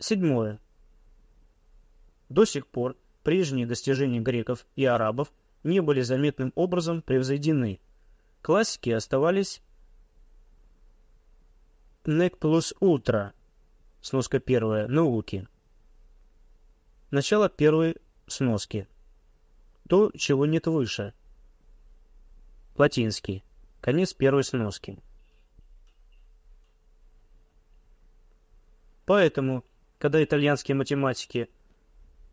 Седьмое. До сих пор прежние достижения греков и арабов не были заметным образом превзойдены. Классики оставались «нек плюс ультра», сноска первая, науки. Начало первой сноски. То, чего нет выше. Латинский. Конец первой сноски. Поэтому, когда итальянские математики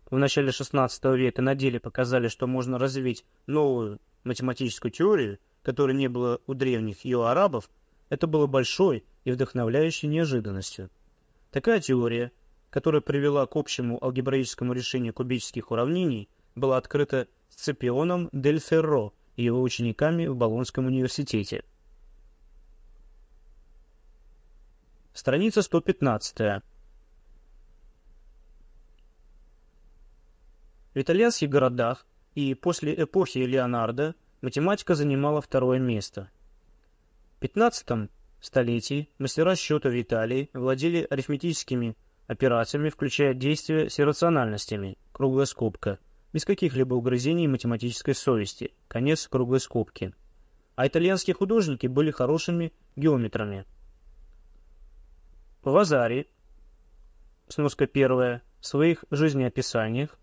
в начале XVI века на деле показали, что можно развить новую математическую теорию, которой не было у древних и у арабов, это было большой и вдохновляющей неожиданностью. Такая теория, которая привела к общему алгебраическому решению кубических уравнений, была открыта Сципионом дель Ферро и его учениками в Болонском университете. Страница 115. В итальянских городах и после эпохи Леонардо математика занимала второе место. В 15 столетии мастера счета в Италии владели арифметическими операциями, включая действия с иррациональностями, круглая скобка, без каких-либо угрызений математической совести, конец круглой скобки. А итальянские художники были хорошими геометрами – Вазари, сноска первая, в своих жизнеописаниях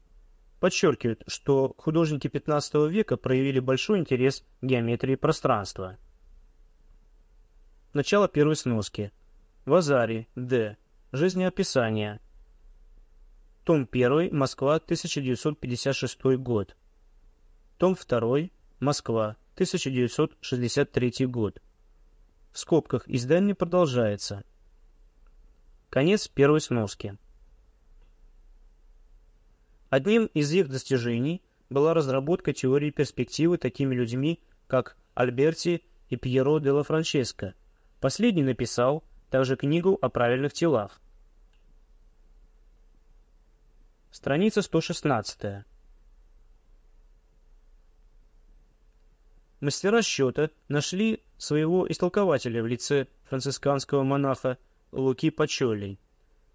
подчеркивает, что художники XV века проявили большой интерес к геометрии пространства. Начало первой сноски. Вазари, Д. Жизнеописание. Том 1. Москва, 1956 год. Том 2. Москва, 1963 год. В скобках издание продолжается. Конец первой сноски. Одним из их достижений была разработка теории перспективы такими людьми, как Альберти и Пьеро де ла Франческо. Последний написал также книгу о правильных телах. Страница 116. Мастера счета нашли своего истолкователя в лице францисканского монаха Луки Пачоли,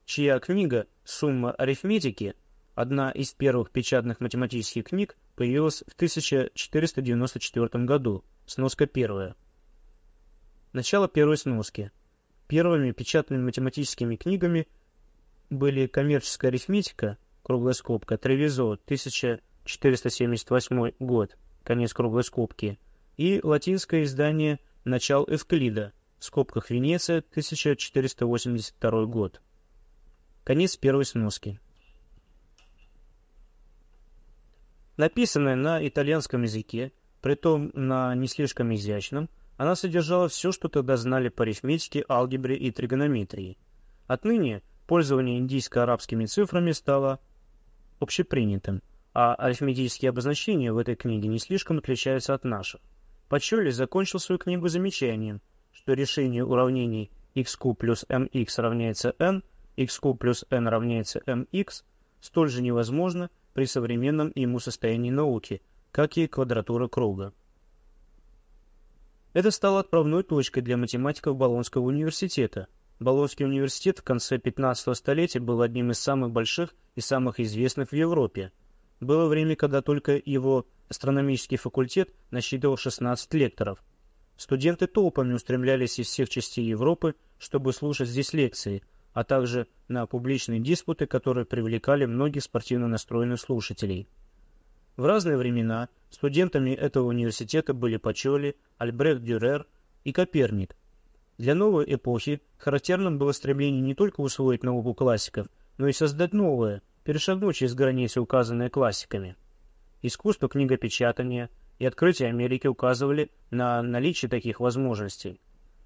чья книга «Сумма арифметики» одна из первых печатных математических книг, появилась в 1494 году, сноска первая. Начало первой сноски. Первыми печатными математическими книгами были «Коммерческая арифметика», круглая скобка, «Тревизо», 1478 год, конец круглой скобки, и латинское издание «Начал Эвклида», в скобках Венеция, 1482 год. Конец первой сноски. Написанная на итальянском языке, притом на не слишком изящном, она содержала все, что тогда знали по арифметике, алгебре и тригонометрии. Отныне пользование индийско-арабскими цифрами стало общепринятым, а арифметические обозначения в этой книге не слишком отличаются от наших. Пачоли закончил свою книгу замечанием, что решение уравнений x куб плюс mx равняется n, x куб плюс n равняется mx столь же невозможно при современном ему состоянии науки, как и квадратура круга. Это стало отправной точкой для математиков Болонского университета. Болонский университет в конце 15 столетия был одним из самых больших и самых известных в Европе. Было время, когда только его астрономический факультет насчитывал 16 лекторов – Студенты толпами устремлялись из всех частей Европы, чтобы слушать здесь лекции, а также на публичные диспуты, которые привлекали многих спортивно настроенных слушателей. В разные времена студентами этого университета были Пачоли, Альбрехт Дюрер и Коперник. Для новой эпохи характерным было стремление не только усвоить науку классиков, но и создать новое, перешагнуть через границы, указанные классиками. Искусство книгопечатания, и открытия Америки указывали на наличие таких возможностей.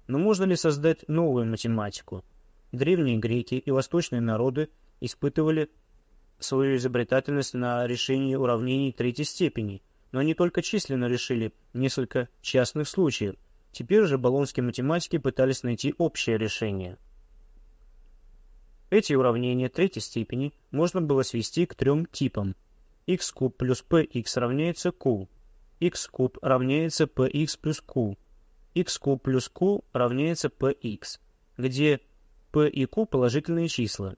Но можно ли создать новую математику? Древние греки и восточные народы испытывали свою изобретательность на решении уравнений третьей степени, но они только численно решили несколько частных случаев. Теперь же болонские математики пытались найти общее решение. Эти уравнения третьей степени можно было свести к трем типам. x куб плюс px равняется q, x куб равняется px плюс q. x куб плюс q равняется px, где p и q положительные числа.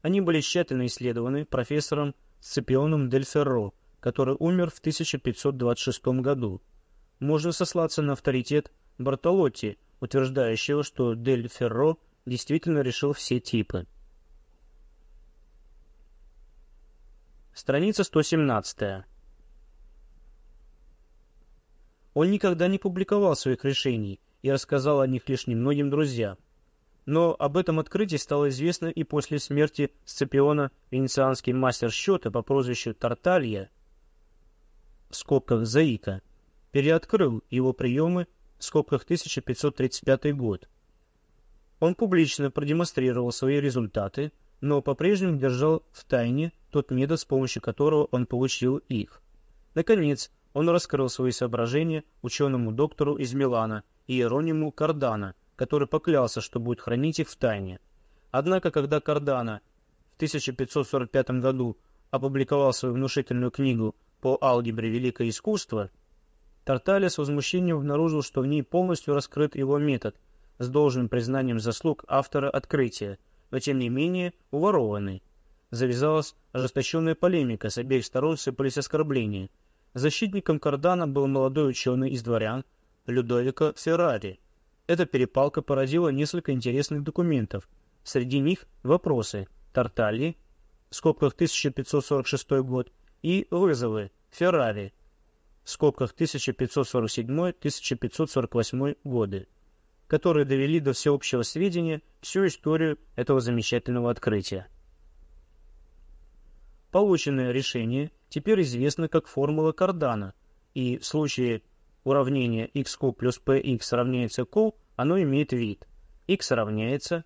Они были тщательно исследованы профессором Сципионом Дель Ферро, который умер в 1526 году. Можно сослаться на авторитет Бартолотти, утверждающего, что Дель Ферро действительно решил все типы. Страница 117. Он никогда не публиковал своих решений и рассказал о них лишь немногим друзьям. Но об этом открытии стало известно и после смерти Сципиона венецианский мастер счета по прозвищу Тарталья, в скобках Заика, переоткрыл его приемы в скобках 1535 год. Он публично продемонстрировал свои результаты, но по-прежнему держал в тайне тот метод, с помощью которого он получил их. Наконец, он раскрыл свои соображения ученому доктору из Милана Иерониму Кардана, который поклялся, что будет хранить их в тайне. Однако, когда Кардана в 1545 году опубликовал свою внушительную книгу по алгебре «Великое искусство», Тарталья с возмущением обнаружил, что в ней полностью раскрыт его метод, с должным признанием заслуг автора открытия, но тем не менее уворованный. Завязалась ожесточенная полемика, с обеих сторон сыпались оскорбления. Защитником Кардана был молодой ученый из дворян Людовико Феррари. Эта перепалка породила несколько интересных документов. Среди них вопросы Тартальи, в скобках 1546 год, и вызовы Феррари, в скобках 1547-1548 годы, которые довели до всеобщего сведения всю историю этого замечательного открытия. Полученное решение теперь известно как формула Кардана, и в случае уравнения xq плюс px равняется q, оно имеет вид. x равняется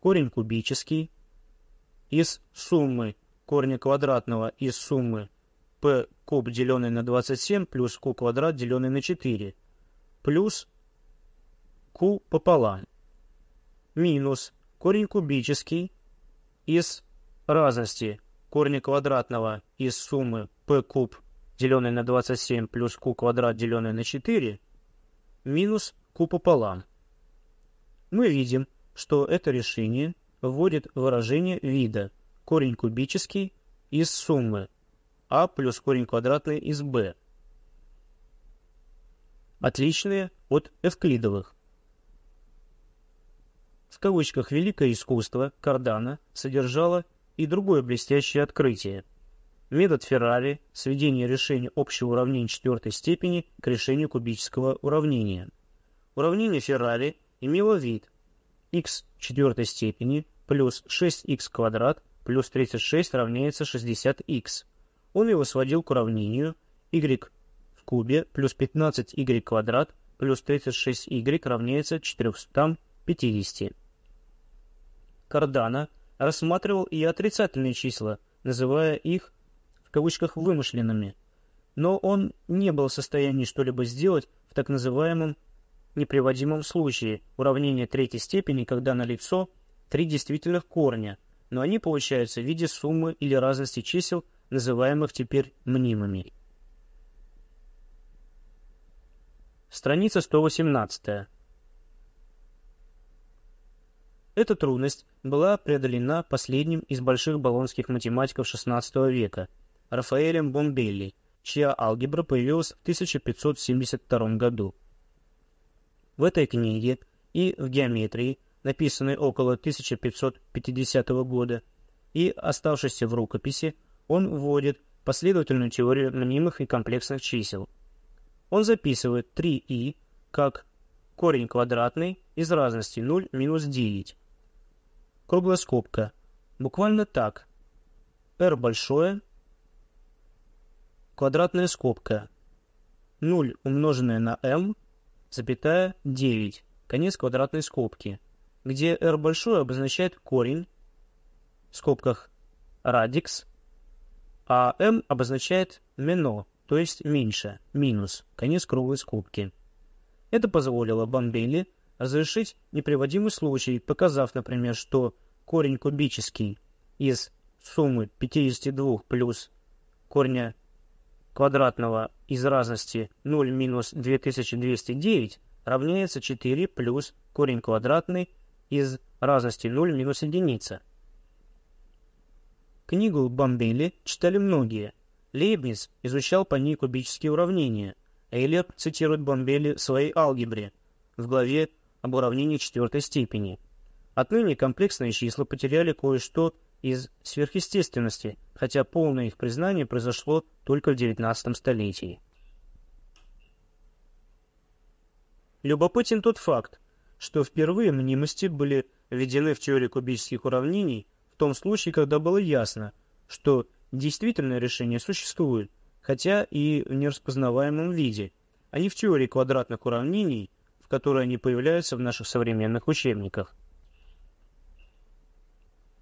корень кубический. Из суммы корня квадратного из суммы p куб, деленный на 27, плюс q квадрат, деленный на 4, плюс q пополам, минус корень кубический из разности корня квадратного из суммы p куб, деленный на 27, плюс q квадрат, деленный на 4, минус q пополам. Мы видим, что это решение вводит выражение вида корень кубический из суммы а плюс корень квадратный из b, отличные от эвклидовых. В кавычках «великое искусство» Кардана содержало и другое блестящее открытие. Метод Феррари – сведение решения общего уравнения четвертой степени к решению кубического уравнения. Уравнение Феррари имело вид x четвертой степени плюс 6x квадрат плюс 36 равняется 60x он его сводил к уравнению y в кубе плюс 15y квадрат плюс 36y равняется 450. Кардана рассматривал и отрицательные числа, называя их в кавычках вымышленными, но он не был в состоянии что-либо сделать в так называемом неприводимом случае уравнения третьей степени, когда налицо три действительных корня, но они получаются в виде суммы или разности чисел называемых теперь мнимыми. Страница 118. Эта трудность была преодолена последним из больших болонских математиков XVI века, Рафаэлем Бомбелли, чья алгебра появилась в 1572 году. В этой книге и в геометрии, написанной около 1550 года, и оставшейся в рукописи, он вводит последовательную теорию мнимых и комплексных чисел. Он записывает 3i как корень квадратный из разности 0 минус 9. Круглая скобка. Буквально так. r большое, квадратная скобка. 0 умноженное на m, запятая 9, конец квадратной скобки, где r большое обозначает корень, в скобках радикс, а m обозначает мено, то есть меньше, минус, конец круглой скобки. Это позволило Бомбели разрешить неприводимый случай, показав, например, что корень кубический из суммы 52 плюс корня квадратного из разности 0 минус 2209 равняется 4 плюс корень квадратный из разности 0 минус единица. Книгу Бомбели читали многие. Лейбниц изучал по ней кубические уравнения. Эйлер цитирует Бомбели в своей алгебре в главе об уравнении четвертой степени. Отныне комплексные числа потеряли кое-что из сверхъестественности, хотя полное их признание произошло только в XIX столетии. Любопытен тот факт, что впервые мнимости были введены в теорию кубических уравнений в том случае, когда было ясно, что действительное решение существует, хотя и в нераспознаваемом виде, а не в теории квадратных уравнений, в которой они появляются в наших современных учебниках.